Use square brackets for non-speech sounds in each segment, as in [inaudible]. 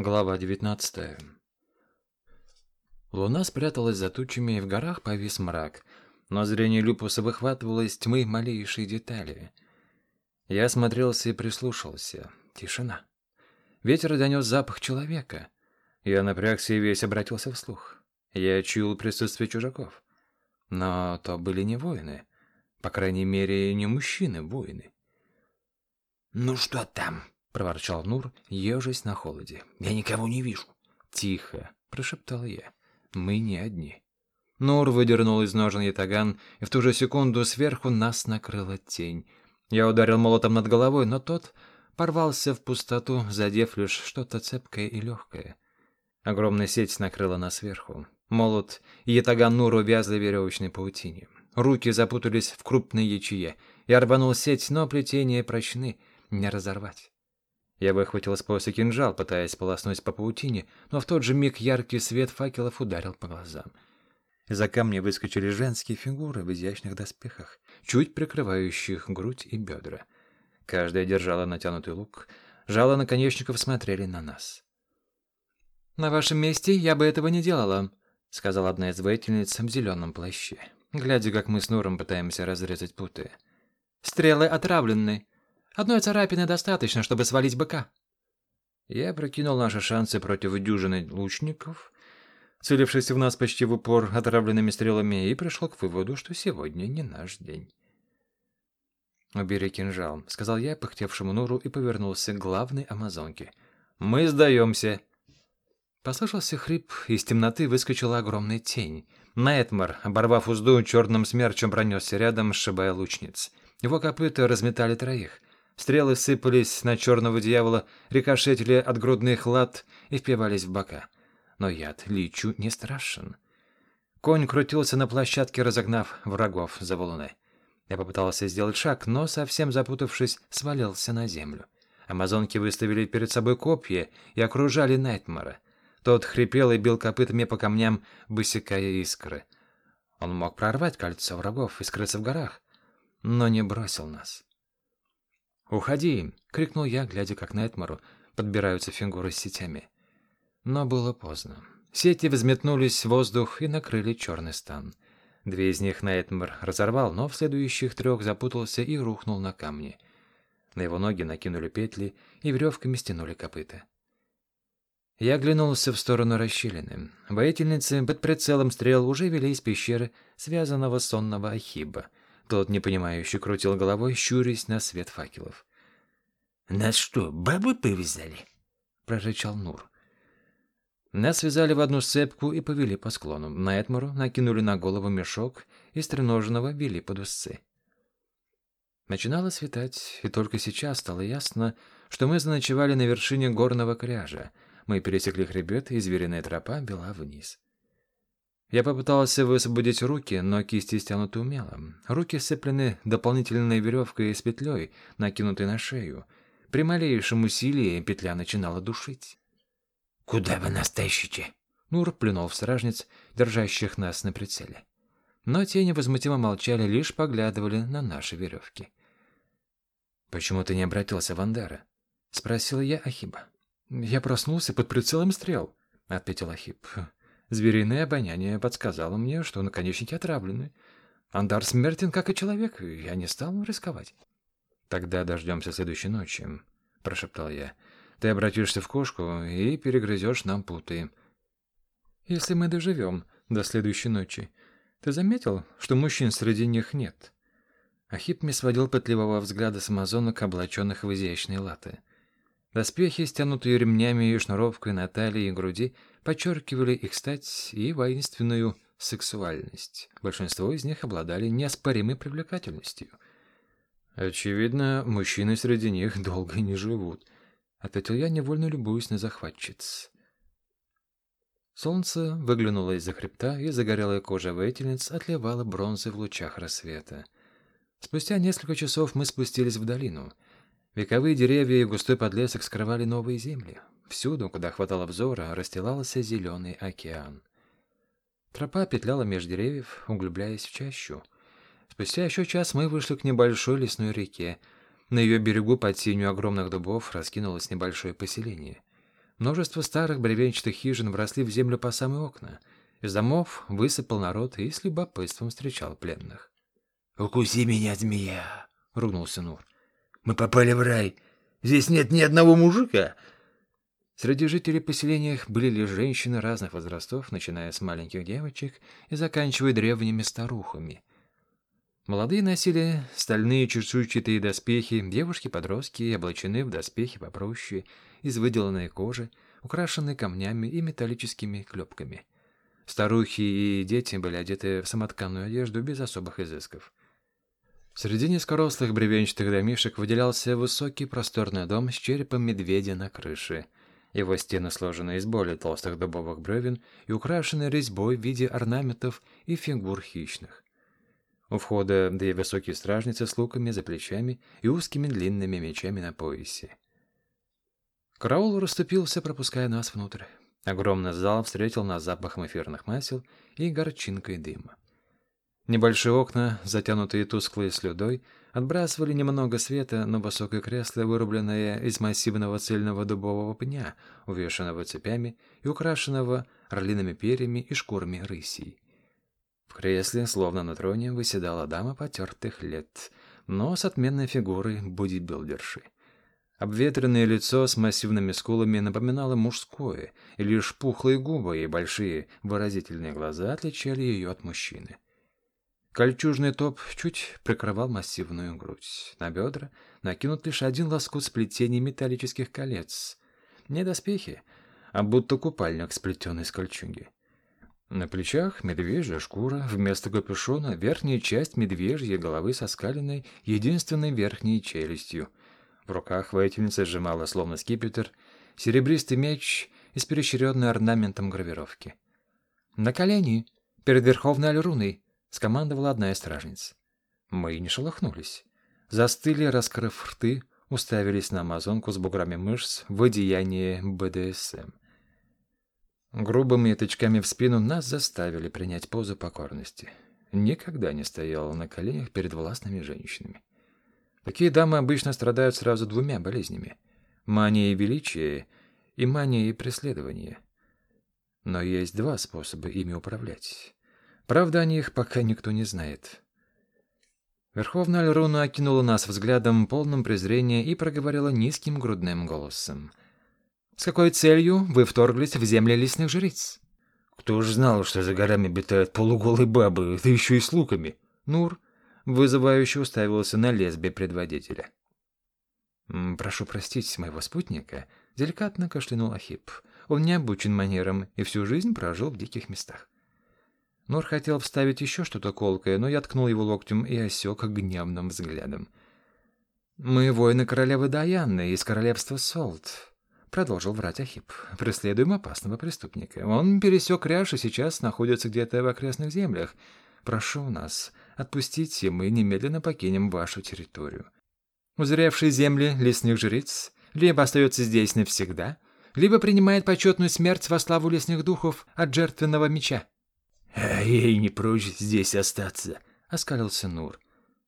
Глава 19 Луна спряталась за тучами, и в горах повис мрак, но зрение Люпуса выхватывало из тьмы малейшие детали. Я осмотрелся и прислушался. Тишина. Ветер донес запах человека. Я напрягся и весь обратился вслух. Я чуял присутствие чужаков. Но то были не воины. По крайней мере, не мужчины-воины. «Ну что там?» — проворчал Нур, ежась на холоде. «Я никого не вижу». «Тихо», — прошептал я. «Мы не одни». Нур выдернул из ножен ятаган, и в ту же секунду сверху нас накрыла тень. Я ударил молотом над головой, но тот порвался в пустоту, задев лишь что-то цепкое и легкое. Огромная сеть накрыла нас сверху. Молот и ятаган Нуру вязли в веревочной паутине. Руки запутались в крупной ячее. Я рванул сеть, но плетение прочны, не разорвать. Я выхватил с пояса кинжал, пытаясь полоснуть по паутине, но в тот же миг яркий свет факелов ударил по глазам. Из-за камня выскочили женские фигуры в изящных доспехах, чуть прикрывающих грудь и бедра. Каждая держала натянутый лук, жало наконечников смотрели на нас. «На вашем месте я бы этого не делала», — сказала одна из воительниц в зеленом плаще, глядя, как мы с Нуром пытаемся разрезать путы. «Стрелы отравлены. Одной царапины достаточно, чтобы свалить быка». Я прокинул наши шансы против дюжины лучников, целившись в нас почти в упор отравленными стрелами, и пришел к выводу, что сегодня не наш день. «Убери кинжал», — сказал я пыхтевшему Нуру и повернулся к главной амазонке. «Мы сдаемся!» Послышался хрип, и из темноты выскочила огромная тень. Найтмар, оборвав узду, черным смерчем пронесся рядом, сшибая лучниц. Его копыта разметали троих. Стрелы сыпались на черного дьявола, рикошетили от грудных лад и впивались в бока. Но яд Личу не страшен. Конь крутился на площадке, разогнав врагов за валуны. Я попытался сделать шаг, но, совсем запутавшись, свалился на землю. Амазонки выставили перед собой копья и окружали Найтмара. Тот хрипел и бил копытами по камням, высекая искры. Он мог прорвать кольцо врагов и скрыться в горах, но не бросил нас. «Уходи!» — крикнул я, глядя, как Найтмару подбираются фигуры с сетями. Но было поздно. Сети взметнулись в воздух и накрыли черный стан. Две из них Найтмар разорвал, но в следующих трех запутался и рухнул на камни. На его ноги накинули петли и веревками стянули копыта. Я оглянулся в сторону расщелины. Воительницы под прицелом стрел уже вели из пещеры связанного сонного Ахиба. Тот, непонимающе, крутил головой, щурясь на свет факелов. «Нас что, бабы повязали?» — прорычал Нур. Нас связали в одну цепку и повели по склону. На Этмару накинули на голову мешок и стреноженного вели под узцы. Начинало светать, и только сейчас стало ясно, что мы заночевали на вершине горного кряжа — мы пересекли хребет, и звериная тропа вела вниз. Я попытался высвободить руки, но кисти стянуты умело. Руки сцеплены дополнительной веревкой с петлей, накинутой на шею. При малейшем усилии петля начинала душить. «Куда вы нас тащите?» Нур плюнул в стражниц, держащих нас на прицеле. Но те невозмутимо молчали, лишь поглядывали на наши веревки. «Почему ты не обратился в Андара?» — спросил я Ахиба. «Я проснулся под прицелом стрел», — ответил Ахип. «Звериное обоняние подсказало мне, что наконечники отравлены. Андар смертен, как и человек, и я не стал рисковать». «Тогда дождемся следующей ночи», — прошептал я. «Ты обратишься в кошку и перегрызешь нам путы». «Если мы доживем до следующей ночи, ты заметил, что мужчин среди них нет?» Ахип не сводил пытливого взгляда с амазонок, облаченных в изящные латы. Доспехи, стянутые ремнями и шнуровкой на талии и груди, подчеркивали их стать и воинственную сексуальность. Большинство из них обладали неоспоримой привлекательностью. «Очевидно, мужчины среди них долго не живут», — ответил я, невольно любуясь на захватчиц. Солнце выглянуло из-за хребта, и загорелая кожа воительниц отливала бронзой в лучах рассвета. Спустя несколько часов мы спустились в долину — Вековые деревья и густой подлесок скрывали новые земли. Всюду, куда хватало взора, расстилался зеленый океан. Тропа петляла меж деревьев, углубляясь в чащу. Спустя еще час мы вышли к небольшой лесной реке. На ее берегу под сенью огромных дубов раскинулось небольшое поселение. Множество старых бревенчатых хижин вросли в землю по самые окна. Из домов высыпал народ и с любопытством встречал пленных. «Укуси меня, змея!» — ругнулся Нур. «Мы попали в рай. Здесь нет ни одного мужика!» Среди жителей поселения были лишь женщины разных возрастов, начиная с маленьких девочек и заканчивая древними старухами. Молодые носили стальные чешуйчатые доспехи, девушки-подростки облачены в доспехи попроще, из выделанной кожи, украшенные камнями и металлическими клепками. Старухи и дети были одеты в самотканную одежду без особых изысков. Среди низкорослых бревенчатых домишек выделялся высокий просторный дом с черепом медведя на крыше — его стены сложены из более толстых дубовых бревен и украшены резьбой в виде орнаментов и фигур хищных. У входа две высокие стражницы с луками за плечами и узкими длинными мечами на поясе. Караул расступился, пропуская нас внутрь. Огромный зал встретил нас запахом эфирных масел и горчинкой дыма. Небольшие окна, затянутые тусклой слюдой, отбрасывали немного света на высокое кресло, вырубленное из массивного цельного дубового пня, увешанного цепями и украшенного орлиными перьями и шкурами рысей. В кресле, словно на троне, выседала дама потертых лет, но с отменной фигурой бодибилдерши. Обветренное лицо с массивными скулами напоминало мужское, и лишь пухлые губы и большие выразительные глаза отличали ее от мужчины. Кольчужный топ чуть прикрывал массивную грудь. На бедра накинут лишь один лоскут сплетений металлических колец. Не доспехи, а будто купальник, сплетенный из кольчуги. На плечах медвежья шкура, вместо капюшона верхняя часть медвежьей головы со скаленной единственной верхней челюстью. В руках воительница сжимала, словно скипетр, серебристый меч с перещренной орнаментом гравировки. «На колени! Перед Верховной Альруной!» — скомандовала одна из стражниц. Мы не шелохнулись. Застыли, раскрыв рты, уставились на амазонку с буграми мышц в одеянии БДСМ. Грубыми тычками в спину нас заставили принять позу покорности. Никогда не стоял на коленях перед властными женщинами. Такие дамы обычно страдают сразу двумя болезнями — манией величия и манией преследования. Но есть два способа ими управлять. Правда, о них пока никто не знает. Верховная Альруна окинула нас взглядом, полным презрения, и проговорила низким грудным голосом. «С какой целью вы вторглись в земли лесных жриц?» «Кто ж знал, что за горами обитают полуголые бабы, да еще и с луками?» Нур вызывающе уставился на лесбе предводителя. «Прошу простить моего спутника», — деликатно кашлянул Ахип. «Он не обучен манерам и всю жизнь прожил в диких местах». Нор хотел вставить еще что-то колкое, но я ткнул его локтем и осек гневным взглядом. «Мы воины королевы Даяны из королевства Солт», — продолжил врать Ахип. «Преследуем опасного преступника. Он пересек Ряж и сейчас находится где-то в окрестных землях. Прошу нас, отпустите, мы немедленно покинем вашу территорию. Узревший земли лесных жриц либо остается здесь навсегда, либо принимает почетную смерть во славу лесных духов от жертвенного меча». «А ей не прочь здесь остаться», — оскалился Нур.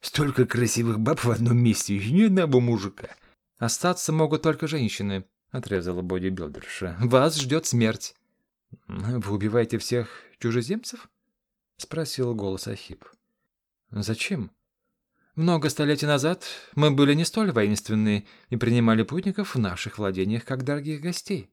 «Столько красивых баб в одном месте, и ни одного мужика». «Остаться могут только женщины», — отрезала бодибилдерша. «Вас ждет смерть». «Вы убиваете всех чужеземцев?» — спросил голос Ахип. «Зачем?» «Много столетий назад мы были не столь воинственны и принимали путников в наших владениях как дорогих гостей.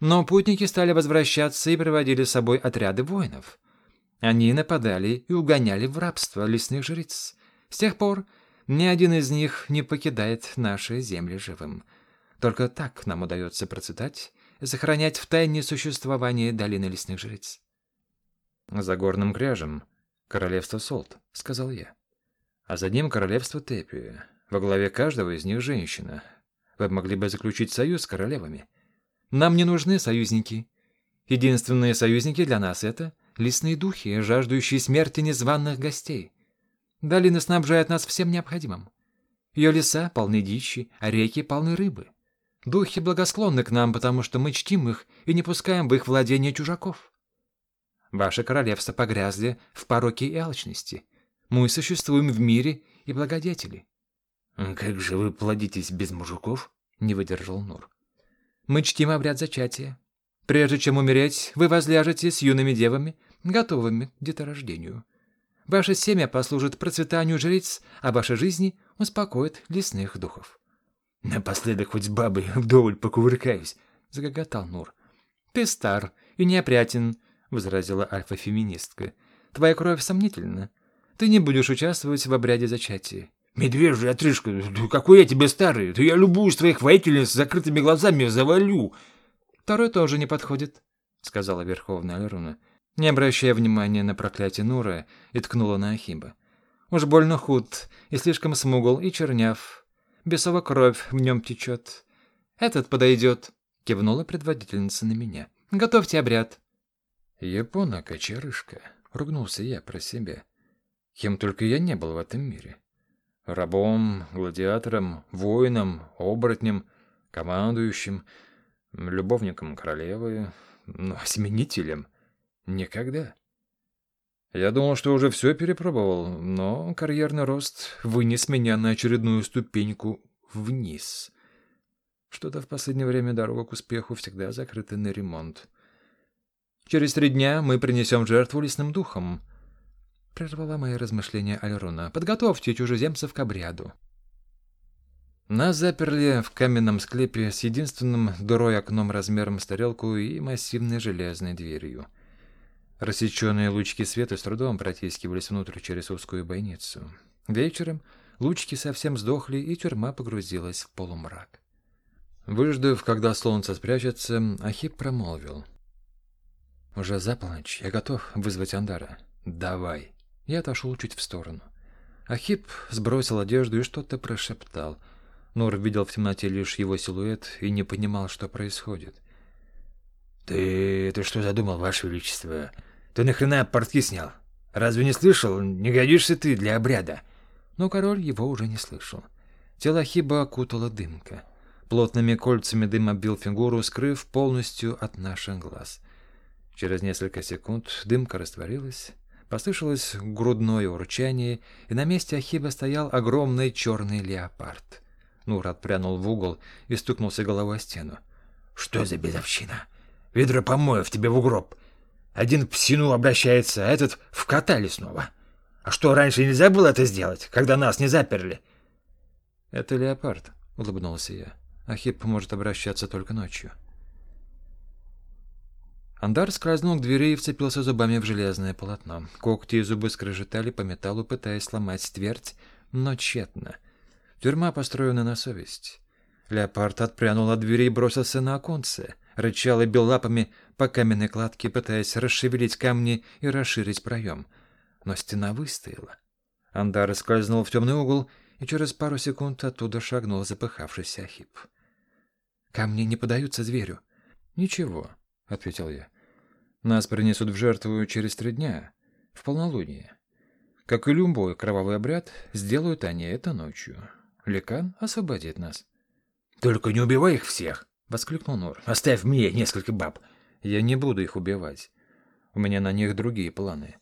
Но путники стали возвращаться и приводили с собой отряды воинов». Они нападали и угоняли в рабство лесных жриц. С тех пор ни один из них не покидает наши земли живым. Только так нам удается процветать и сохранять в тайне существование долины лесных жриц. «За горным кряжем королевство Солт», — сказал я. «А за ним королевство Тепия. Во главе каждого из них женщина. Вы могли бы заключить союз с королевами. Нам не нужны союзники. Единственные союзники для нас — это лесные духи, жаждущие смерти незваных гостей. Долина снабжает нас всем необходимым. Ее леса полны дичи, а реки полны рыбы. Духи благосклонны к нам, потому что мы чтим их и не пускаем в их владение чужаков. Ваше королевство погрязли в пороке и алчности. Мы существуем в мире и благодетели. — Как же вы плодитесь без мужиков? — не выдержал Нур. Мы чтим обряд зачатия. Прежде чем умереть, вы возляжете с юными девами, готовыми к деторождению. Ваше семя послужит процветанию жриц, а ваши жизни успокоит лесных духов. — Напоследок хоть с бабой вдоволь покувыркаюсь, — загоготал Нур. — Ты стар и неопрятен, — возразила альфа-феминистка. — Твоя кровь сомнительна. Ты не будешь участвовать в обряде зачатия. — Медвежья отрыжка, какой я тебе старый, то я любую из твоих воительниц с закрытыми глазами завалю. — Второй тоже не подходит, — сказала Верховная Алеруна не обращая внимания на проклятие Нура, и ткнула на Ахиба. Уж больно худ, и слишком смугл, и черняв. Бесова кровь в нем течет. Этот подойдет, — кивнула предводительница на меня. Готовьте обряд. Япона кочерышка, — ругнулся я про себя. Кем только я не был в этом мире. Рабом, гладиатором, воином, оборотнем, командующим, любовником королевы, ну, [laughs] осеменителем — Никогда. Я думал, что уже все перепробовал, но карьерный рост вынес меня на очередную ступеньку вниз. Что-то в последнее время дорога к успеху всегда закрыта на ремонт. Через три дня мы принесем жертву лесным духам. Прервала мои размышления Альрона. Подготовьте чужеземцев к обряду. Нас заперли в каменном склепе с единственным дырой окном размером с тарелку и массивной железной дверью. Рассеченные лучки света с трудом протискивались внутрь через узкую бойницу. Вечером лучки совсем сдохли, и тюрьма погрузилась в полумрак. Выждав, когда солнце спрячется, Ахип промолвил. «Уже за полночь. Я готов вызвать Андара. Давай». Я отошел чуть в сторону. Ахип сбросил одежду и что-то прошептал. Нур видел в темноте лишь его силуэт и не понимал, что происходит. «Ты... ты что задумал, Ваше Величество?» Ты нахрена портки снял? Разве не слышал? Не годишься ты для обряда. Но король его уже не слышал. Тело Хиба окутала дымка. Плотными кольцами дым оббил фигуру, скрыв полностью от наших глаз. Через несколько секунд дымка растворилась, послышалось грудное урчание, и на месте Ахиба стоял огромный черный леопард. Нур отпрянул в угол и стукнулся головой о стену. — Что за безовщина? Ведро помоев тебе в гроб. Один в псину обращается, а этот в кота лесного. А что, раньше нельзя было это сделать, когда нас не заперли? — Это леопард, — улыбнулся я. Ахип может обращаться только ночью. Андар скользнул к двери и вцепился зубами в железное полотно. Когти и зубы скрежетали по металлу, пытаясь сломать твердь, но тщетно. Тюрьма построена на совесть. Леопард отпрянул от двери и бросился на оконце. Рычал и бил лапами по каменной кладке, пытаясь расшевелить камни и расширить проем. Но стена выстояла. Андар скользнул в темный угол, и через пару секунд оттуда шагнул запыхавшийся Ахип. «Камни не подаются зверю». «Ничего», — ответил я. «Нас принесут в жертву через три дня, в полнолуние. Как и любой кровавый обряд, сделают они это ночью. Лекан освободит нас». «Только не убивай их всех!» — воскликнул Нор. «Оставь мне несколько баб. Я не буду их убивать. У меня на них другие планы.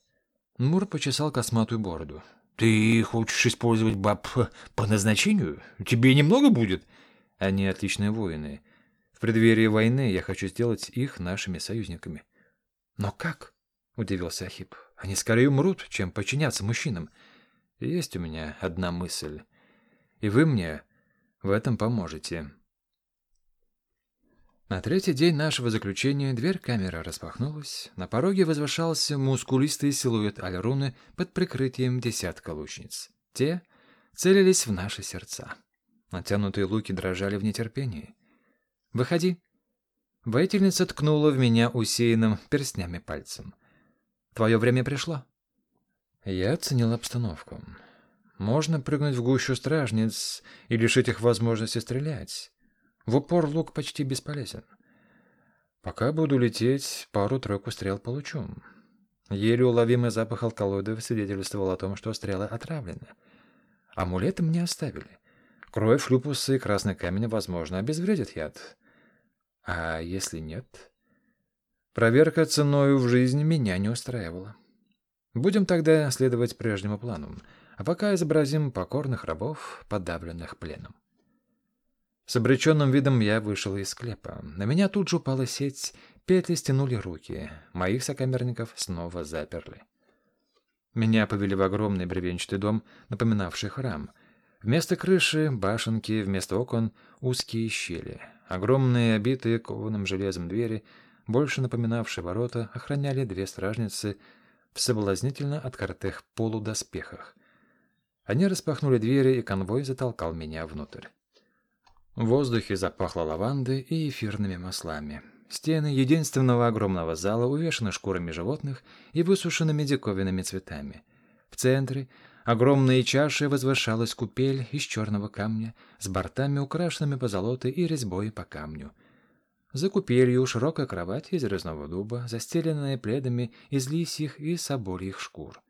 Мур почесал косматую бороду. «Ты хочешь использовать баб по назначению? Тебе немного будет?» «Они отличные воины. В преддверии войны я хочу сделать их нашими союзниками». «Но как?» — удивился Ахип. «Они скорее умрут, чем подчиняться мужчинам. Есть у меня одна мысль. И вы мне в этом поможете». На третий день нашего заключения дверь камеры распахнулась. На пороге возвышался мускулистый силуэт Альруны под прикрытием десятка лучниц. Те целились в наши сердца. Натянутые луки дрожали в нетерпении. «Выходи!» Воительница ткнула в меня усеянным перстнями пальцем. «Твое время пришло». Я оценил обстановку. Можно прыгнуть в гущу стражниц и лишить их возможности стрелять. В упор лук почти бесполезен. Пока буду лететь, пару-тройку стрел получу. Еле уловимый запах алкалоидов свидетельствовал о том, что стрелы отравлены. Амулеты мне оставили. Кровь, люпусы и красный камень, возможно, обезвредят яд. А если нет? Проверка ценою в жизнь меня не устраивала. Будем тогда следовать прежнему плану, а пока изобразим покорных рабов, подавленных пленом. С обреченным видом я вышел из склепа. На меня тут же упала сеть, петли стянули руки. Моих сокамерников снова заперли. Меня повели в огромный бревенчатый дом, напоминавший храм. Вместо крыши — башенки, вместо окон — узкие щели. Огромные, обитые кованым железом двери, больше напоминавшие ворота, охраняли две стражницы в соблазнительно открытых полудоспехах. Они распахнули двери, и конвой затолкал меня внутрь. В воздухе запахло лавандой и эфирными маслами. Стены единственного огромного зала увешаны шкурами животных и высушенными диковинными цветами. В центре огромной чашей возвышалась купель из черного камня с бортами, украшенными позолотой и резьбой по камню. За купелью широкая кровать из резного дуба, застеленная пледами из лисьих и собольих шкур.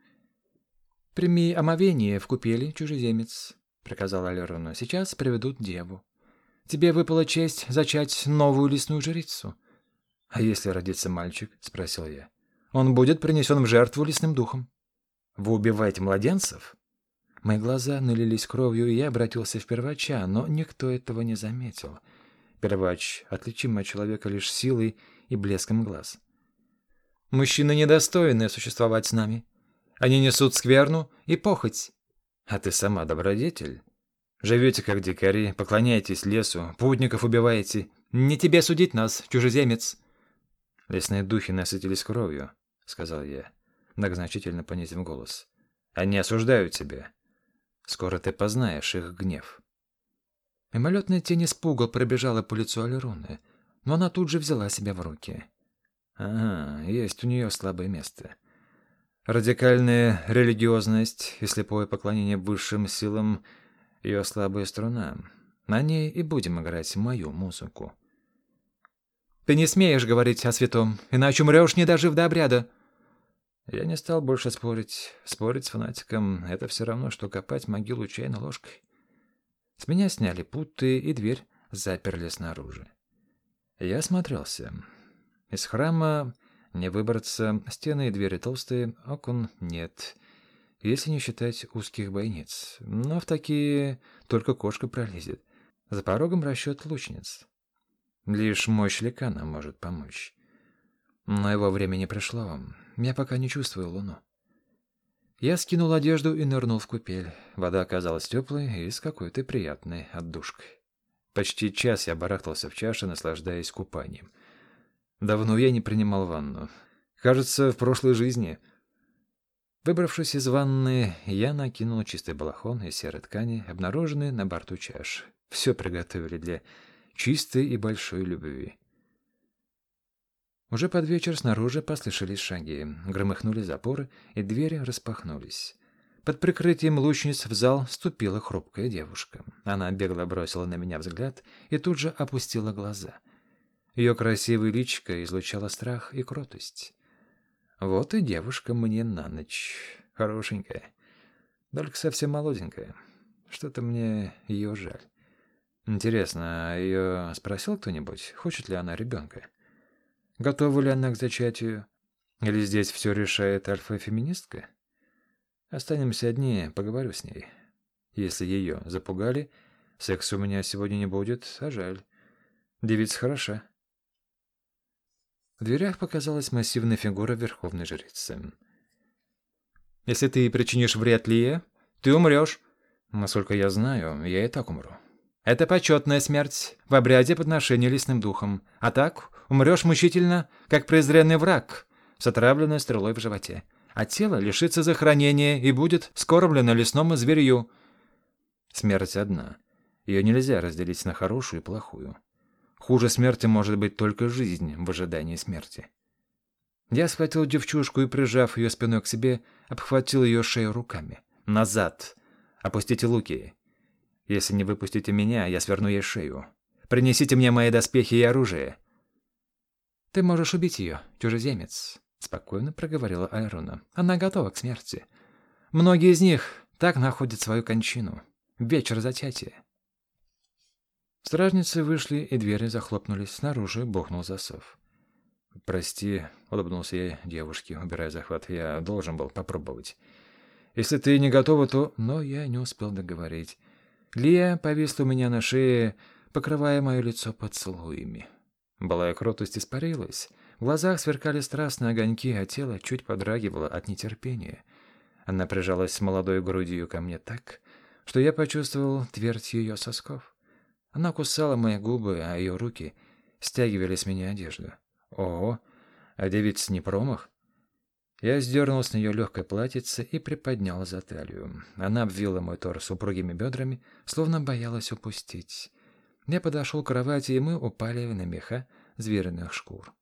«Прими омовение в купели, чужеземец», — приказала Алерона. «Сейчас приведут деву». Тебе выпала честь зачать новую лесную жрицу. — А если родится мальчик? — спросил я. — Он будет принесен в жертву лесным духом. — Вы убиваете младенцев? Мои глаза налились кровью, и я обратился в первача, но никто этого не заметил. Первач отличим от человека лишь силой и блеском глаз. «Мужчины недостойны существовать с нами. Они несут скверну и похоть. А ты сама добродетель. Живете как дикари, поклоняетесь лесу, путников убиваете. Не тебе судить нас, чужеземец. Лесные духи насытились кровью, сказал я, многозначительно понизив голос. Они осуждают тебя. Скоро ты познаешь их гнев. Мимолетная тень испуга пробежала по лицу Алеруны, но она тут же взяла себя в руки. Ага, есть у нее слабое место. Радикальная религиозность и слепое поклонение высшим силам — ее слабая струна. На ней и будем играть мою музыку. «Ты не смеешь говорить о святом, иначе умрешь, не дожив до обряда!» Я не стал больше спорить. Спорить с фанатиком — это все равно, что копать могилу чайной ложкой. С меня сняли путы, и дверь заперли снаружи. Я осмотрелся. Из храма не выбраться, стены и двери толстые, окон нет — если не считать узких бойниц. Но в такие только кошка пролезет. За порогом расчет лучниц. Лишь мощь ликана может помочь. Но его время не пришло. Я пока не чувствую луну. Я скинул одежду и нырнул в купель. Вода оказалась теплой и с какой-то приятной отдушкой. Почти час я барахтался в чаше, наслаждаясь купанием. Давно я не принимал ванну. Кажется, в прошлой жизни Выбравшись из ванны, я накинул чистый балахон из серой ткани, обнаруженный на борту чаш. Все приготовили для чистой и большой любви. Уже под вечер снаружи послышались шаги, громыхнули запоры, и двери распахнулись. Под прикрытием лучниц в зал вступила хрупкая девушка. Она бегло бросила на меня взгляд и тут же опустила глаза. Ее красивое личико излучало страх и кротость. Вот и девушка мне на ночь. Хорошенькая. Только совсем молоденькая. Что-то мне ее жаль. Интересно, а ее спросил кто-нибудь, хочет ли она ребенка? Готова ли она к зачатию? Или здесь все решает альфа-феминистка? Останемся одни, поговорю с ней. Если ее запугали, секса у меня сегодня не будет, а жаль. Девица хороша. В дверях показалась массивная фигура верховной жрицы. «Если ты причинишь вред Лие, ты умрешь. Насколько я знаю, я и так умру. Это почетная смерть в обряде подношения лесным духом. А так умрешь мучительно, как презренный враг, с отравленной стрелой в животе. А тело лишится захоронения и будет скормлено лесному зверью. Смерть одна. Ее нельзя разделить на хорошую и плохую. Хуже смерти может быть только жизнь в ожидании смерти. Я схватил девчушку и, прижав ее спиной к себе, обхватил ее шею руками. «Назад! Опустите луки! Если не выпустите меня, я сверну ей шею. Принесите мне мои доспехи и оружие!» «Ты можешь убить ее, чужеземец», — спокойно проговорила Айруна. «Она готова к смерти. Многие из них так находят свою кончину. Вечер затятия. Стражницы вышли, и двери захлопнулись. Снаружи бухнул засов. «Прости», — улыбнулся я девушке, убирая захват. «Я должен был попробовать. Если ты не готова, то...» Но я не успел договорить. Лия повисла у меня на шее, покрывая мое лицо поцелуями. Былая кротость испарилась, в глазах сверкали страстные огоньки, а тело чуть подрагивало от нетерпения. Она прижалась молодой грудью ко мне так, что я почувствовал твердь ее сосков. Она кусала мои губы, а ее руки стягивали с меня одежду. Ого, а девиц не промах? Я сдернул с нее легкое платьице и приподнял за талию. Она обвила мой торс упругими бедрами, словно боялась упустить. Я подошел к кровати, и мы упали на меха звериных шкур.